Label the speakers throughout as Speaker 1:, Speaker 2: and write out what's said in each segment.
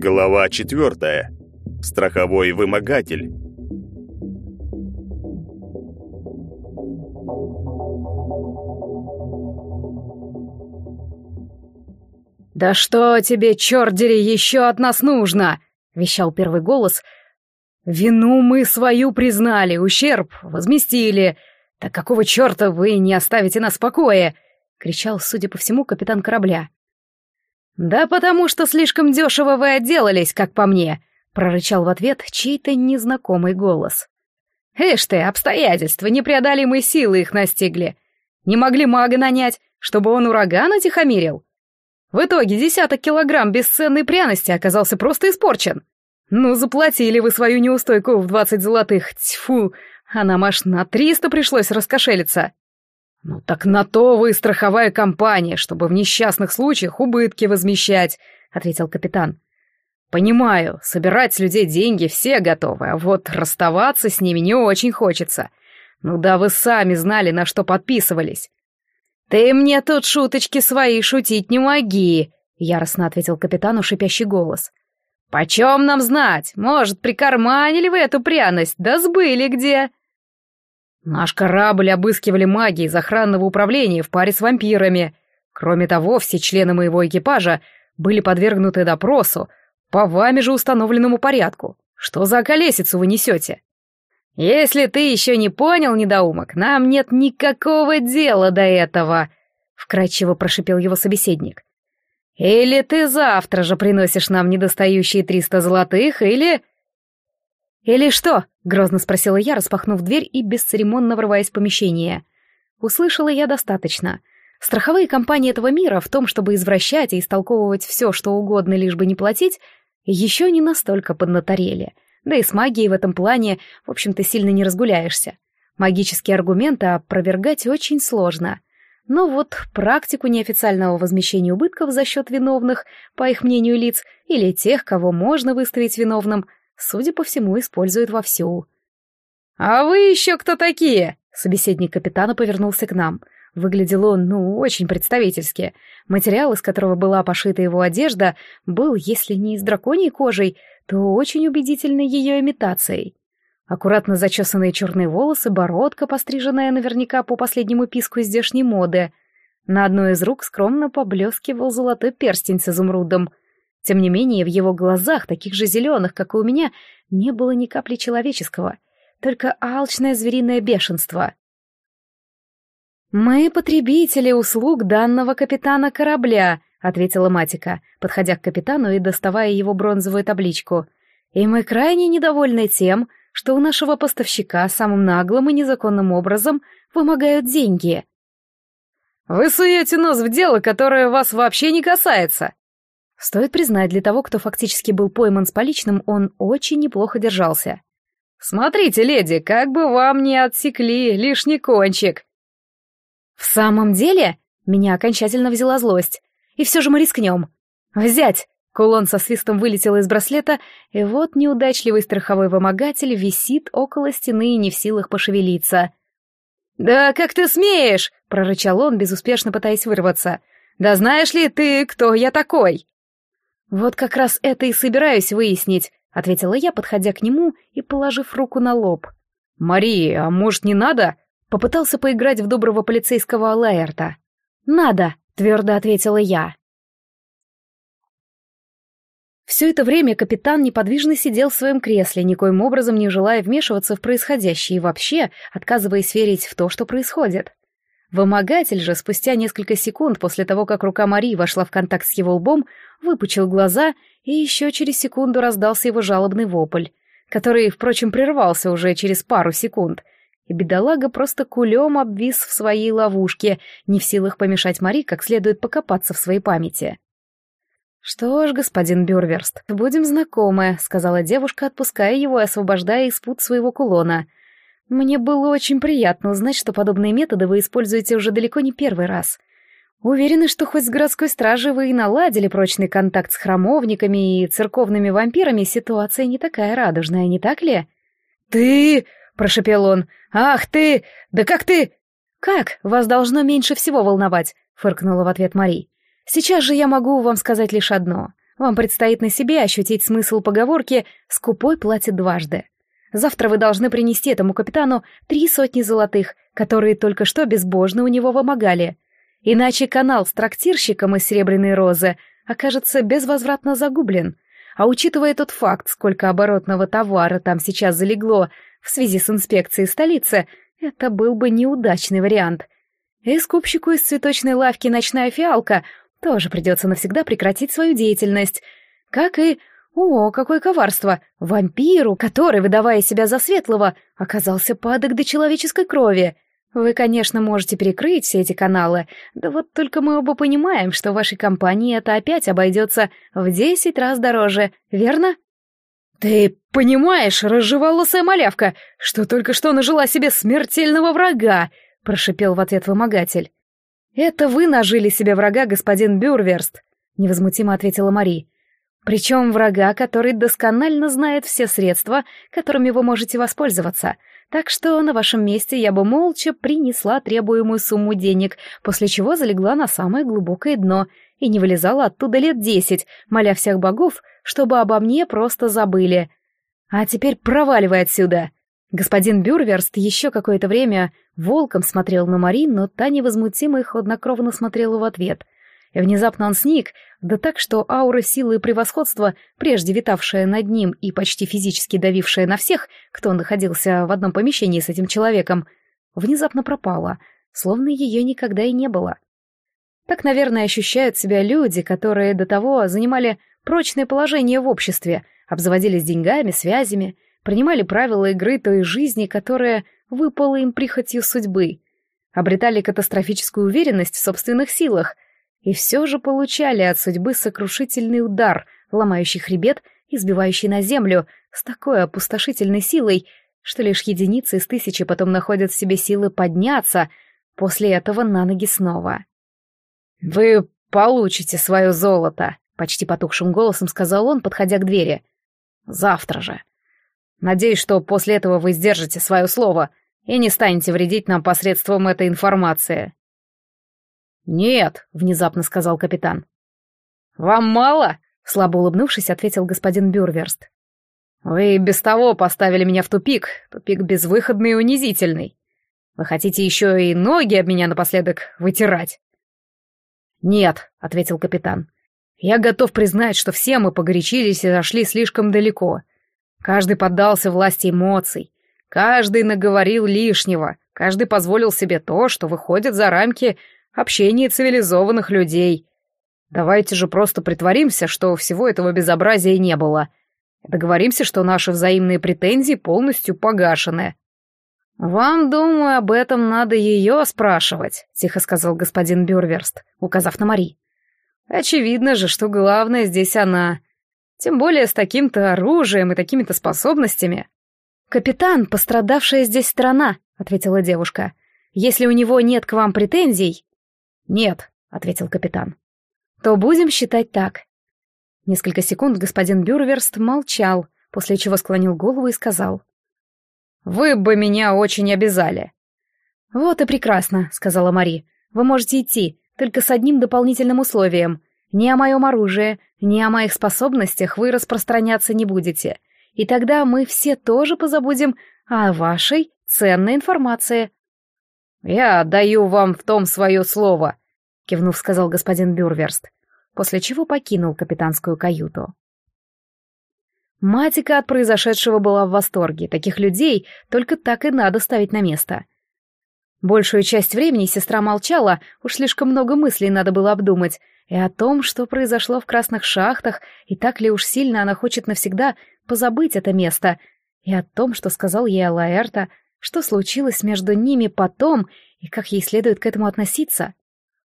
Speaker 1: Глава четвертая. Страховой вымогатель.
Speaker 2: «Да что тебе, чёрдери, еще от нас нужно?» — вещал первый голос. «Вину мы свою признали, ущерб возместили. Так какого черта вы не оставите нас в покое?» — кричал, судя по всему, капитан корабля. «Да потому что слишком дешево вы отделались, как по мне», — прорычал в ответ чей-то незнакомый голос. «Эш ты, обстоятельства, непреодолимые силы их настигли. Не могли мага нанять, чтобы он ураган утихомирил?» В итоге десяток килограмм бесценной пряности оказался просто испорчен. Ну, заплатили вы свою неустойку в двадцать золотых, тьфу, а нам аж на триста пришлось раскошелиться. Ну так на то вы страховая компания, чтобы в несчастных случаях убытки возмещать, ответил капитан. Понимаю, собирать с людей деньги все готовы, а вот расставаться с ними не очень хочется. Ну да вы сами знали, на что подписывались. «Ты мне тут шуточки свои шутить не моги», — яростно ответил капитану шипящий голос. «Почем нам знать? Может, прикарманили вы эту пряность, да сбыли где?» «Наш корабль обыскивали маги из охранного управления в паре с вампирами. Кроме того, все члены моего экипажа были подвергнуты допросу по вами же установленному порядку. Что за колесицу вы несете?» «Если ты еще не понял, недоумок, нам нет никакого дела до этого», — вкрадчиво прошипел его собеседник. «Или ты завтра же приносишь нам недостающие триста золотых, или...» «Или что?» — грозно спросила я, распахнув дверь и бесцеремонно врываясь в помещение. Услышала я достаточно. Страховые компании этого мира в том, чтобы извращать и истолковывать все, что угодно, лишь бы не платить, еще не настолько поднаторели — да и с магией в этом плане, в общем-то, сильно не разгуляешься. Магические аргументы опровергать очень сложно. Но вот практику неофициального возмещения убытков за счет виновных, по их мнению лиц, или тех, кого можно выставить виновным, судя по всему, используют вовсю. «А вы еще кто такие?» Собеседник капитана повернулся к нам. Выглядел он, ну, очень представительски. Материал, из которого была пошита его одежда, был, если не из драконьей кожей, то очень убедительной ее имитацией. Аккуратно зачесанные черные волосы, бородка, постриженная наверняка по последнему писку здешней моды. На одной из рук скромно поблескивал золотой перстень с изумрудом. Тем не менее, в его глазах, таких же зеленых, как и у меня, не было ни капли человеческого, только алчное звериное бешенство. «Мы потребители услуг данного капитана корабля», — ответила Матика, подходя к капитану и доставая его бронзовую табличку. «И мы крайне недовольны тем, что у нашего поставщика самым наглым и незаконным образом вымогают деньги». «Вы суете нос в дело, которое вас вообще не касается!» Стоит признать, для того, кто фактически был пойман с поличным, он очень неплохо держался. «Смотрите, леди, как бы вам не отсекли лишний кончик!» «В самом деле?» — меня окончательно взяла злость. И все же мы рискнем. Взять! Кулон со свистом вылетел из браслета, и вот неудачливый страховой вымогатель висит около стены и не в силах пошевелиться. «Да как ты смеешь?» — прорычал он, безуспешно пытаясь вырваться. «Да знаешь ли ты, кто я такой?» «Вот как раз это и собираюсь выяснить», — ответила я, подходя к нему и положив руку на лоб. «Мария, а может, не надо?» — попытался поиграть в доброго полицейского Лаэрта. «Надо», твердо ответила я. Все это время капитан неподвижно сидел в своем кресле, никоим образом не желая вмешиваться в происходящее и вообще отказываясь верить в то, что происходит. Вымогатель же спустя несколько секунд после того, как рука Марии вошла в контакт с его лбом, выпучил глаза, и еще через секунду раздался его жалобный вопль, который, впрочем, прервался уже через пару секунд — и бедолага просто кулем обвис в своей ловушке, не в силах помешать Мари как следует покопаться в своей памяти. «Что ж, господин Бюрверст, будем знакомы», — сказала девушка, отпуская его и освобождая из пут своего кулона. «Мне было очень приятно узнать, что подобные методы вы используете уже далеко не первый раз. Уверены, что хоть с городской стражей вы и наладили прочный контакт с храмовниками и церковными вампирами, ситуация не такая радужная, не так ли?» «Ты...» прошепел он. «Ах ты! Да как ты...» «Как? Вас должно меньше всего волновать», — фыркнула в ответ Мари. «Сейчас же я могу вам сказать лишь одно. Вам предстоит на себе ощутить смысл поговорки «скупой платит дважды». Завтра вы должны принести этому капитану три сотни золотых, которые только что безбожно у него вымогали. Иначе канал с трактирщиком из Серебряной Розы окажется безвозвратно загублен. А учитывая тот факт, сколько оборотного товара там сейчас залегло в связи с инспекцией столицы, это был бы неудачный вариант. И скупщику из цветочной лавки «Ночная фиалка» тоже придется навсегда прекратить свою деятельность, как и о, какое коварство! Вампиру, который, выдавая себя за светлого, оказался падок до человеческой крови. Вы, конечно, можете перекрыть все эти каналы, да вот только мы оба понимаем, что вашей компании это опять обойдется в десять раз дороже, верно? Ты понимаешь, разжевалосая малявка, что только что нажила себе смертельного врага, прошипел в ответ вымогатель. Это вы нажили себе врага, господин Бюрверст, невозмутимо ответила Мари. Причем врага, который досконально знает все средства, которыми вы можете воспользоваться. Так что на вашем месте я бы молча принесла требуемую сумму денег, после чего залегла на самое глубокое дно и не вылезала оттуда лет десять, моля всех богов, чтобы обо мне просто забыли. А теперь проваливай отсюда. Господин Бюрверст еще какое-то время волком смотрел на Марин, но та невозмутимо и хладнокровно смотрела в ответ — и внезапно он сник, да так, что аура силы и превосходства, прежде витавшая над ним и почти физически давившая на всех, кто находился в одном помещении с этим человеком, внезапно пропала, словно ее никогда и не было. Так, наверное, ощущают себя люди, которые до того занимали прочное положение в обществе, обзаводились деньгами, связями, принимали правила игры той жизни, которая выпала им прихотью судьбы, обретали катастрофическую уверенность в собственных силах — и все же получали от судьбы сокрушительный удар, ломающий хребет и сбивающий на землю с такой опустошительной силой, что лишь единицы из тысячи потом находят в себе силы подняться, после этого на ноги снова. «Вы получите свое золото», — почти потухшим голосом сказал он, подходя к двери. «Завтра же. Надеюсь, что после этого вы сдержите свое слово и не станете вредить нам посредством этой информации». «Нет», — внезапно сказал капитан. «Вам мало?» — слабо улыбнувшись, ответил господин Бюрверст. «Вы без того поставили меня в тупик, тупик безвыходный и унизительный. Вы хотите еще и ноги об меня напоследок вытирать?» «Нет», — ответил капитан. «Я готов признать, что все мы погорячились и зашли слишком далеко. Каждый поддался власти эмоций, каждый наговорил лишнего, каждый позволил себе то, что выходит за рамки общение цивилизованных людей. Давайте же просто притворимся, что всего этого безобразия не было. Договоримся, что наши взаимные претензии полностью погашены. «Вам, думаю, об этом надо ее спрашивать», — тихо сказал господин Бюрверст, указав на Мари. «Очевидно же, что главное здесь она. Тем более с таким-то оружием и такими-то способностями». «Капитан, пострадавшая здесь страна», — ответила девушка. «Если у него нет к вам претензий, «Нет», — ответил капитан. «То будем считать так». Несколько секунд господин Бюрверст молчал, после чего склонил голову и сказал. «Вы бы меня очень обязали». «Вот и прекрасно», — сказала Мари. «Вы можете идти, только с одним дополнительным условием. Ни о моем оружии, ни о моих способностях вы распространяться не будете. И тогда мы все тоже позабудем о вашей ценной информации». «Я даю вам в том свое слово», — кивнув, сказал господин Бюрверст, после чего покинул капитанскую каюту. Матика от произошедшего была в восторге. Таких людей только так и надо ставить на место. Большую часть времени сестра молчала, уж слишком много мыслей надо было обдумать, и о том, что произошло в красных шахтах, и так ли уж сильно она хочет навсегда позабыть это место, и о том, что сказал ей Алаэрта, что случилось между ними потом и как ей следует к этому относиться.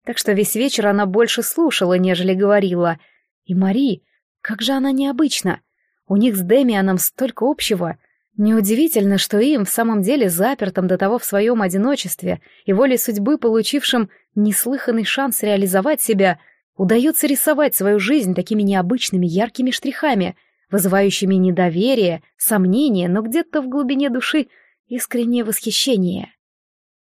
Speaker 2: Так что весь вечер она больше слушала, нежели говорила. И Мари, как же она необычна. У них с Демианом столько общего. Неудивительно, что им в самом деле запертым до того в своем одиночестве и волей судьбы получившим неслыханный шанс реализовать себя, удается рисовать свою жизнь такими необычными яркими штрихами, вызывающими недоверие, сомнение, но где-то в глубине души искреннее восхищение.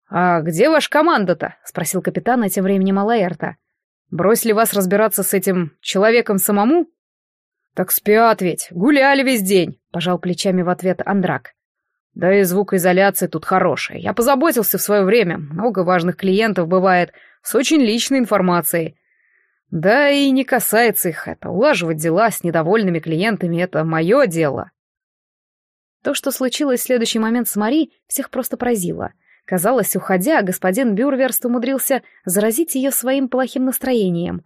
Speaker 3: «А где ваша команда-то?» — спросил капитан, а тем временем Алаэрта. «Бросили вас разбираться с этим человеком самому?» «Так спят ведь, гуляли весь день», — пожал плечами в ответ Андрак. «Да и звукоизоляция тут хорошая. Я позаботился в свое время. Много важных клиентов бывает с очень личной информацией. Да и не касается их это. Улаживать дела с недовольными клиентами — это мое дело».
Speaker 2: То, что случилось в следующий момент с Мари, всех просто поразило. Казалось, уходя, господин Бюрверст умудрился заразить ее своим плохим настроением.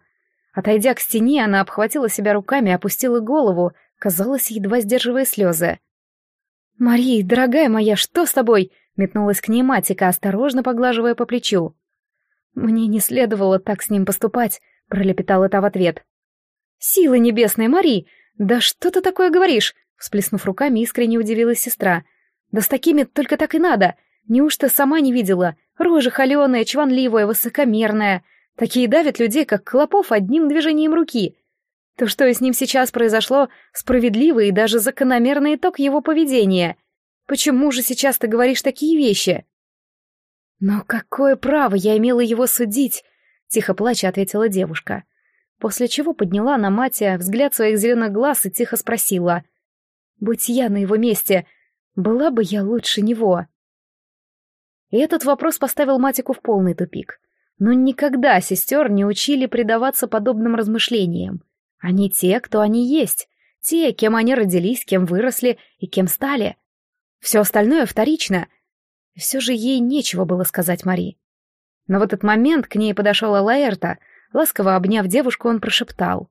Speaker 2: Отойдя к стене, она обхватила себя руками, опустила голову, казалось, едва сдерживая слезы. «Мари, дорогая моя, что с тобой?» — метнулась к ней Матика, осторожно поглаживая по плечу. «Мне не следовало так с ним поступать», — пролепетала та в ответ. «Силы небесные, Мари! Да что ты такое говоришь?» Всплеснув руками, искренне удивилась сестра. «Да с такими только так и надо. Неужто сама не видела? Рожа холеная, чванливая, высокомерная. Такие давят людей, как клопов, одним движением руки. То, что с ним сейчас произошло, справедливый и даже закономерный итог его поведения. Почему же сейчас ты говоришь такие вещи? Но какое право я имела его судить? Тихо плача ответила девушка. После чего подняла на Матя взгляд своих зеленых глаз и тихо спросила. «Будь я на его месте, была бы я лучше него?» И этот вопрос поставил Матику в полный тупик. Но никогда сестер не учили предаваться подобным размышлениям. Они те, кто они есть, те, кем они родились, кем выросли и кем стали. Все остальное вторично. Все же ей нечего было сказать Мари. Но в этот момент к ней подошел Лаэрта, ласково обняв девушку, он прошептал.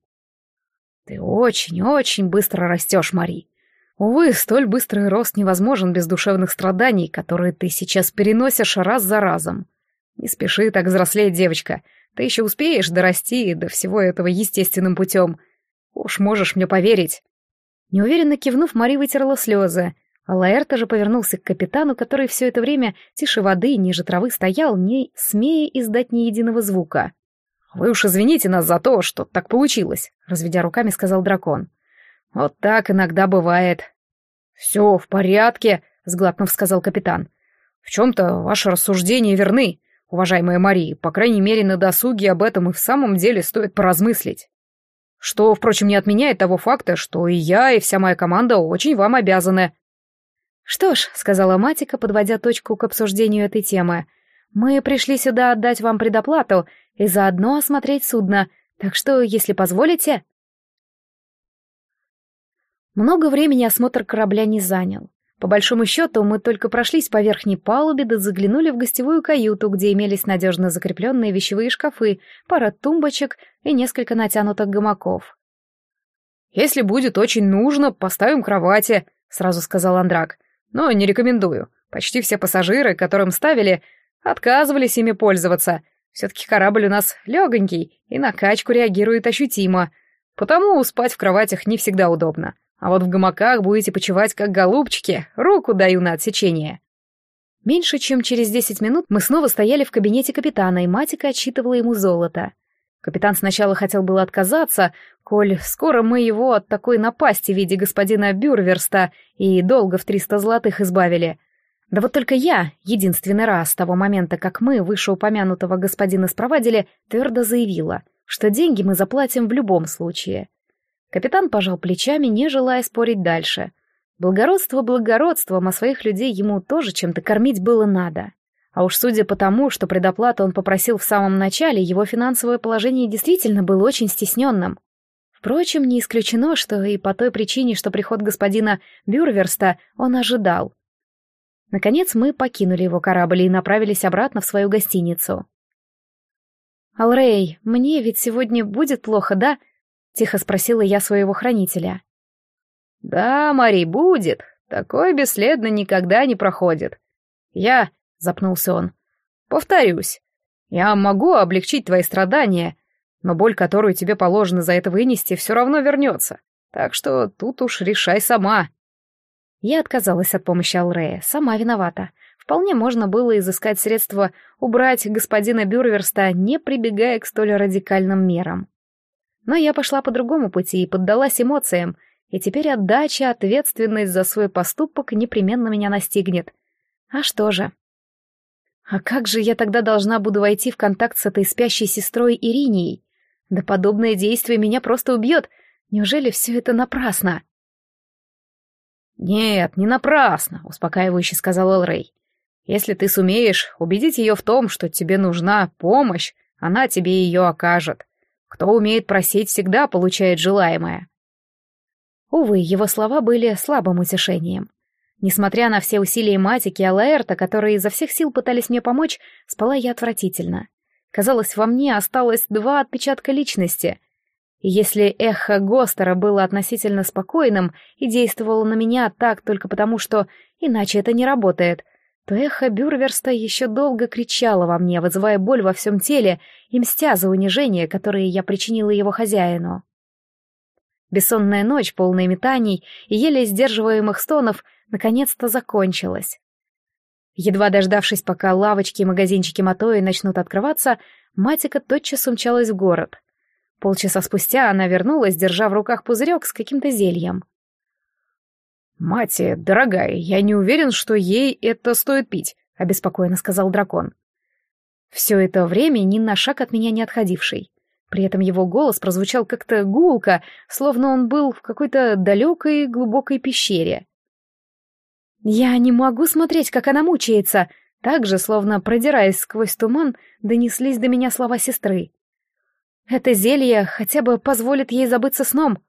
Speaker 2: «Ты очень-очень быстро растешь, Мари. Увы, столь быстрый рост невозможен без душевных страданий, которые ты сейчас переносишь раз за разом. Не спеши так взрослеть, девочка. Ты еще успеешь дорасти до всего этого естественным путем. Уж можешь мне поверить. Неуверенно кивнув, Мари вытерла слезы, а Лаэрта же повернулся к капитану, который все это время тише воды, ниже травы стоял, не смея издать ни единого звука. «Вы уж извините нас за то, что так получилось», — разведя руками, сказал дракон. Вот так иногда бывает. Все в порядке, сглотнув, сказал капитан. В чем-то ваши рассуждения верны, уважаемая Мария. По крайней мере, на досуге об этом и в самом деле стоит поразмыслить. Что, впрочем, не отменяет того факта, что и я, и вся моя команда очень вам обязаны. Что ж, сказала Матика, подводя точку к обсуждению этой темы, мы пришли сюда отдать вам предоплату и заодно осмотреть судно, так что, если позволите... Много времени осмотр корабля не занял. По большому счету, мы только прошлись по верхней палубе да заглянули в гостевую каюту, где имелись надежно закрепленные вещевые шкафы, пара тумбочек и несколько натянутых гамаков. «Если будет очень нужно, поставим кровати», — сразу сказал Андрак. «Но не рекомендую. Почти все пассажиры, которым ставили, отказывались ими пользоваться. Все-таки корабль у нас легонький и на качку реагирует ощутимо. Потому спать в кроватях не всегда удобно. А вот в гамаках будете почивать как голубчики, руку даю на отсечение. Меньше чем через десять минут мы снова стояли в кабинете капитана, и Матика отчитывала ему золото. Капитан сначала хотел было отказаться, коль скоро мы его от такой напасти в виде господина Бюрверста и долго в триста золотых избавили. Да вот только я, единственный раз с того момента, как мы вышеупомянутого господина спровадили, твердо заявила, что деньги мы заплатим в любом случае. Капитан пожал плечами, не желая спорить дальше. Благородство благородством, а своих людей ему тоже чем-то кормить было надо. А уж судя по тому, что предоплату он попросил в самом начале, его финансовое положение действительно было очень стесненным. Впрочем, не исключено, что и по той причине, что приход господина Бюрверста он ожидал. Наконец мы покинули его корабль и направились обратно в свою гостиницу. «Алрей, мне ведь сегодня будет плохо, да?» — тихо спросила я своего хранителя. «Да, Мари, будет. Такое бесследно никогда не проходит. Я...» — запнулся он. «Повторюсь. Я могу облегчить твои страдания, но боль, которую тебе положено за это вынести, все равно вернется. Так что тут уж решай сама». Я отказалась от помощи Алрея, сама виновата. Вполне можно было изыскать средства убрать господина Бюрверста, не прибегая к столь радикальным мерам. Но я пошла по другому пути и поддалась эмоциям, и теперь отдача, ответственность за свой поступок непременно меня настигнет. А что же? А как же я тогда должна буду войти в контакт с этой спящей сестрой Иринией? Да подобное действие меня просто убьет. Неужели все это напрасно?
Speaker 3: «Нет, не напрасно», — успокаивающе сказал Элрей. «Если ты сумеешь убедить ее в том, что тебе нужна помощь, она тебе ее окажет. Кто умеет просить, всегда получает желаемое».
Speaker 2: Увы, его слова были слабым утешением. Несмотря на все усилия Матики и Алаэрта, которые изо всех сил пытались мне помочь, спала я отвратительно. Казалось, во мне осталось два отпечатка личности. И если эхо Гостера было относительно спокойным и действовало на меня так только потому, что иначе это не работает, то эхо Бюрверста еще долго кричало во мне, вызывая боль во всем теле и мстя за унижение, которое я причинила его хозяину. Бессонная ночь, полная метаний и еле сдерживаемых стонов, наконец-то закончилась. Едва дождавшись, пока лавочки и магазинчики Матои начнут открываться, Матика тотчас умчалась в город. Полчаса спустя она вернулась, держа в руках пузырек с каким-то зельем.
Speaker 3: «Мати, дорогая, я не уверен, что ей это стоит пить», — обеспокоенно сказал дракон.
Speaker 2: Все это время ни на шаг от меня не отходивший. При этом его голос прозвучал как-то гулко, словно он был в какой-то далекой глубокой пещере. «Я не могу смотреть, как она мучается!» Так же, словно продираясь сквозь туман, донеслись до меня слова сестры. «Это зелье хотя бы позволит ей забыться сном!»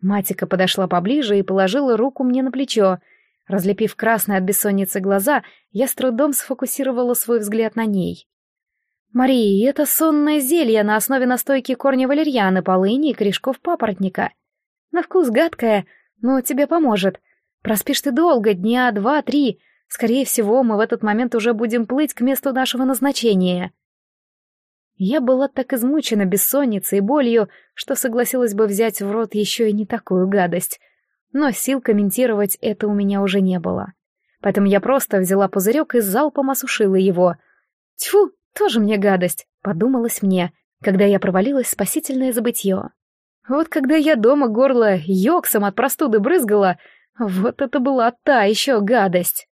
Speaker 2: Матика подошла поближе и положила руку мне на плечо. Разлепив красные от бессонницы глаза, я с трудом сфокусировала свой взгляд на ней. «Мария, это сонное зелье на основе настойки корня валерьяны, полыни и корешков папоротника. На вкус гадкое, но тебе поможет. Проспишь ты долго, дня два-три. Скорее всего, мы в этот момент уже будем плыть к месту нашего назначения». Я была так измучена бессонницей и болью, что согласилась бы взять в рот еще и не такую гадость. Но сил комментировать это у меня уже не было. Поэтому я просто взяла пузырек и залпом осушила его. Тьфу, тоже мне гадость, подумалось мне, когда я провалилась в спасительное забытье. Вот когда я дома горло йоксом от простуды брызгала, вот это была та еще гадость.